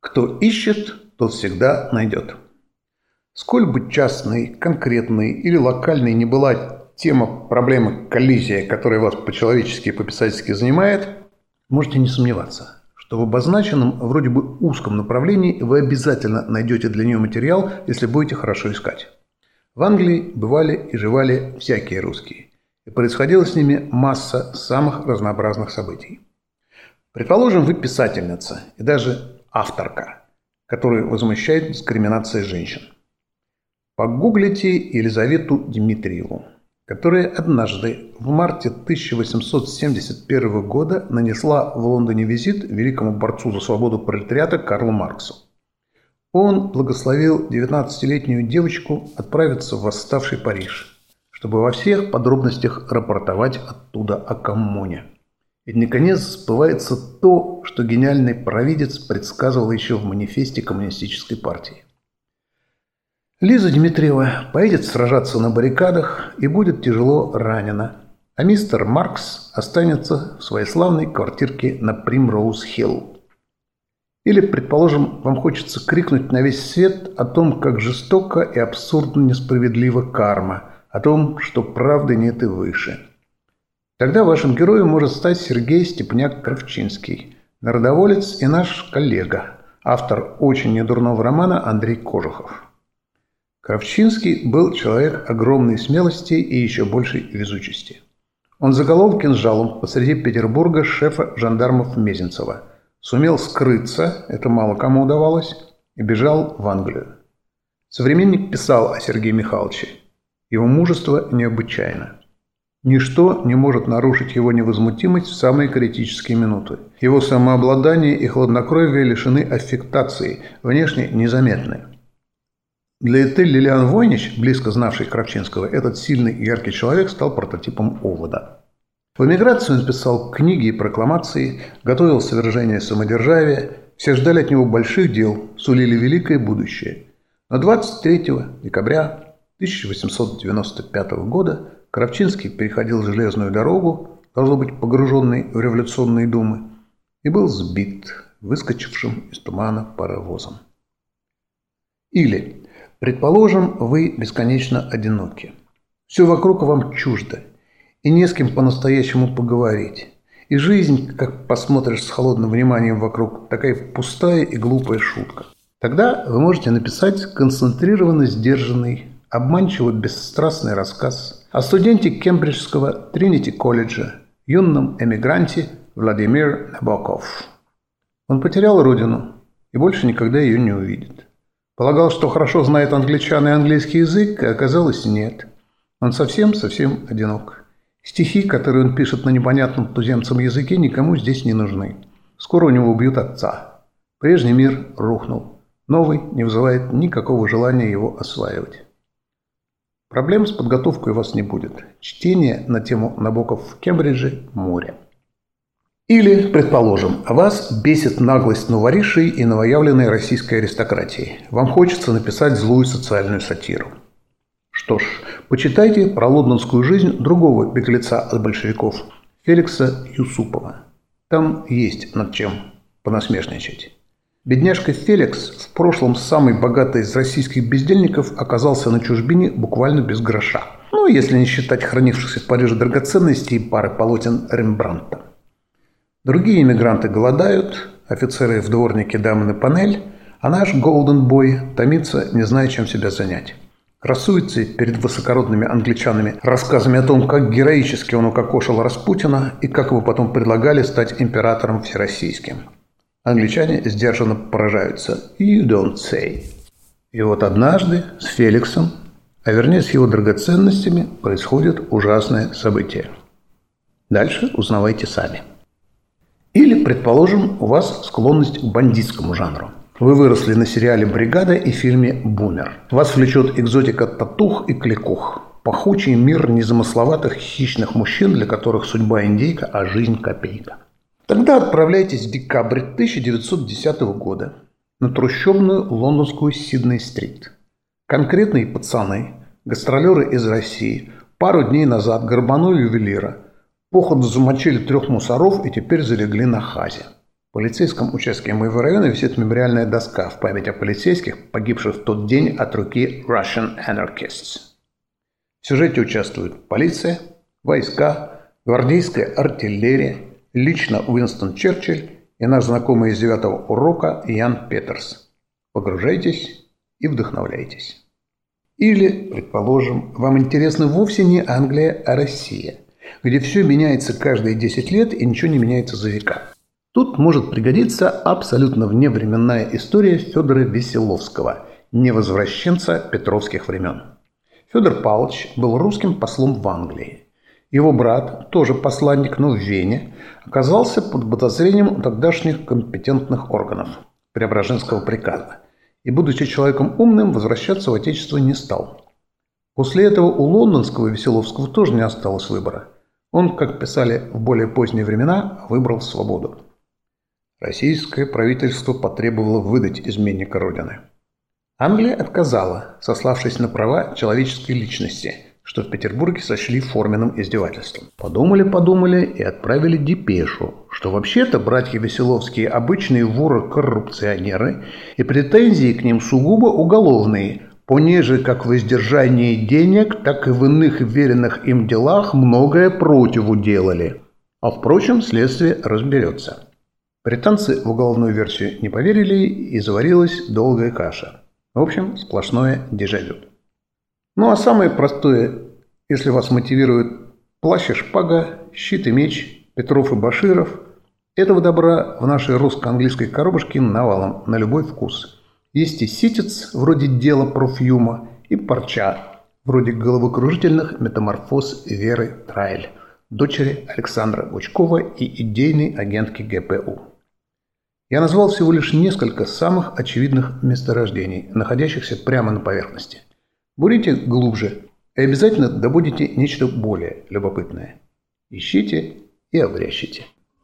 Кто ищет, тот всегда найдет. Сколь бы частной, конкретной или локальной не была тема проблемы коллизия, которая вас по-человечески и по-писательски занимает, можете не сомневаться, что в обозначенном, вроде бы узком направлении вы обязательно найдете для нее материал, если будете хорошо искать. В Англии бывали и жевали всякие русские, и происходила с ними масса самых разнообразных событий. Предположим, вы писательница и даже авторка, которую возмущает дискриминация женщин. Погуглите Елизавету Дмитриеву, которая однажды в марте 1871 года нанесла в Лондоне визит великому борцу за свободу пролетариата Карлу Марксу. Он благословил 19-летнюю девочку отправиться в восставший Париж, чтобы во всех подробностях рапортовать оттуда о коммуне. И наконец сбывается то, что гениальный провидец предсказывал еще в манифесте коммунистической партии. Лиза Дмитриева поедет сражаться на баррикадах и будет тяжело ранена, а мистер Маркс останется в своей славной квартирке на Примроуз-Хилл. Или, предположим, вам хочется крикнуть на весь свет о том, как жестоко и абсурдно несправедлива карма, о том, что правды нет и выше. Тогда вашим героем может стать Сергей Степняк-Кравчинский, народоволец и наш коллега, автор очень недурного романа Андрей Кожухов. Кравчинский был человек огромной смелости и еще большей везучести. Он заголовал кинжалом посреди Петербурга шефа жандармов Мезенцева. Сумел скрыться, это мало кому удавалось, и бежал в Англию. Современник писал о Сергее Михайловиче. Его мужество необычайно. Ничто не может нарушить его невозмутимость в самые критические минуты. Его самообладание и хладнокровие лишены аффектации, внешне незаметны. Для Этель Лилиан Войнич, близко знавший Кравчинского, этот сильный и яркий человек стал прототипом овода. В эмиграцию он писал книги и прокламации, готовил свержение самодержавия, все ждали от него больших дел, сулили великое будущее. Но 23 декабря 1895 года Кравчинский переходил железную дорогу, должно быть погруженный в революционные думы, и был сбит выскочившим из тумана паровозом. Или Предположим, вы бесконечно одиноки. Все вокруг вам чуждо, и не с кем по-настоящему поговорить. И жизнь, как посмотришь с холодным вниманием вокруг, такая пустая и глупая шутка. Тогда вы можете написать концентрированно сдержанный, обманчиво бесстрастный рассказ о студенте Кембриджского Тринити колледжа, юном эмигранте Владимир Набоков. Он потерял родину и больше никогда ее не увидит. Полагал, что хорошо знает англичан и английский язык, а оказалось нет. Он совсем-совсем одинок. Стихи, которые он пишет на непонятном туземцам языке, никому здесь не нужны. Скоро у него убьют отца. Прежний мир рухнул. Новый не вызывает никакого желания его осваивать. Проблем с подготовкой у вас не будет. Чтение на тему Набоков в Кембридже – море. Или, предположим, вас бесит наглость новоришей и новоявленной российской аристократии. Вам хочется написать злую социальную сатиру. Что ж, почитайте про лондонскую жизнь другого беглеца от большевиков, Феликса Юсупова. Там есть над чем понасмешничать. Бедняжка Феликс, в прошлом самый богатый из российских бездельников, оказался на чужбине буквально без гроша. Ну, если не считать хранившихся в Париже драгоценностей и пары полотен Рембрандта. Другие иммигранты голодают, офицеры в дворнике, дамы на панель, а наш Голден Бой томится, не зная, чем себя занять. Красуется перед высокородными англичанами рассказами о том, как героически он укокошил Распутина и как его потом предлагали стать императором всероссийским. Англичане сдержанно поражаются. «You don't say». И вот однажды с Феликсом, а вернее с его драгоценностями, происходит ужасное событие. Дальше узнавайте сами. Или, предположим, у вас склонность к бандитскому жанру. Вы выросли на сериале «Бригада» и фильме «Бумер». Вас влечет экзотика татух и кликух. Пахучий мир незамысловатых хищных мужчин, для которых судьба индейка, а жизнь копейка. Тогда отправляйтесь в декабрь 1910 года на трущобную лондонскую Сидней-стрит. Конкретные пацаны, гастролеры из России, пару дней назад горбанули ювелира – Походу замочили трех мусоров и теперь залегли на хазе. В полицейском участке моего района висит мемориальная доска в память о полицейских, погибших в тот день от руки Russian Anarchists. В сюжете участвуют полиция, войска, гвардейская артиллерия, лично Уинстон Черчилль и наш знакомый из девятого урока Ян Петерс. Погружайтесь и вдохновляйтесь. Или, предположим, вам интересна вовсе не Англия, а Россия, где все меняется каждые 10 лет и ничего не меняется за века. Тут может пригодиться абсолютно вневременная история Федора Веселовского, невозвращенца петровских времен. Федор Павлович был русским послом в Англии. Его брат, тоже посланник, но в Вене, оказался под подозрением тогдашних компетентных органов Преображенского приказа и, будучи человеком умным, возвращаться в Отечество не стал. После этого у лондонского Веселовского тоже не осталось выбора. Он, как писали в более поздние времена, выбрал свободу. Российское правительство потребовало выдать изменника Родины. Англия отказала, сославшись на права человеческой личности – что в Петербурге сочли форменным издевательством. Подумали-подумали и отправили депешу, что вообще-то братья Веселовские обычные воры-коррупционеры и претензии к ним сугубо уголовные, понеже как в издержании денег, так и в иных веренных им делах многое противу делали. А впрочем, следствие разберется. Британцы в уголовную версию не поверили и заварилась долгая каша. В общем, сплошное дежавю. Ну а самое простое, если вас мотивирует плащ и шпага, щит и меч, Петров и Баширов, этого добра в нашей русско-английской коробочке навалом на любой вкус. Есть и ситец, вроде дела профьюма, и парча, вроде головокружительных метаморфоз Веры Трайль, дочери Александра Гучкова и идейной агентки ГПУ. Я назвал всего лишь несколько самых очевидных месторождений, находящихся прямо на поверхности. Бурите глубже и обязательно добудете нечто более любопытное. Ищите и обрящите.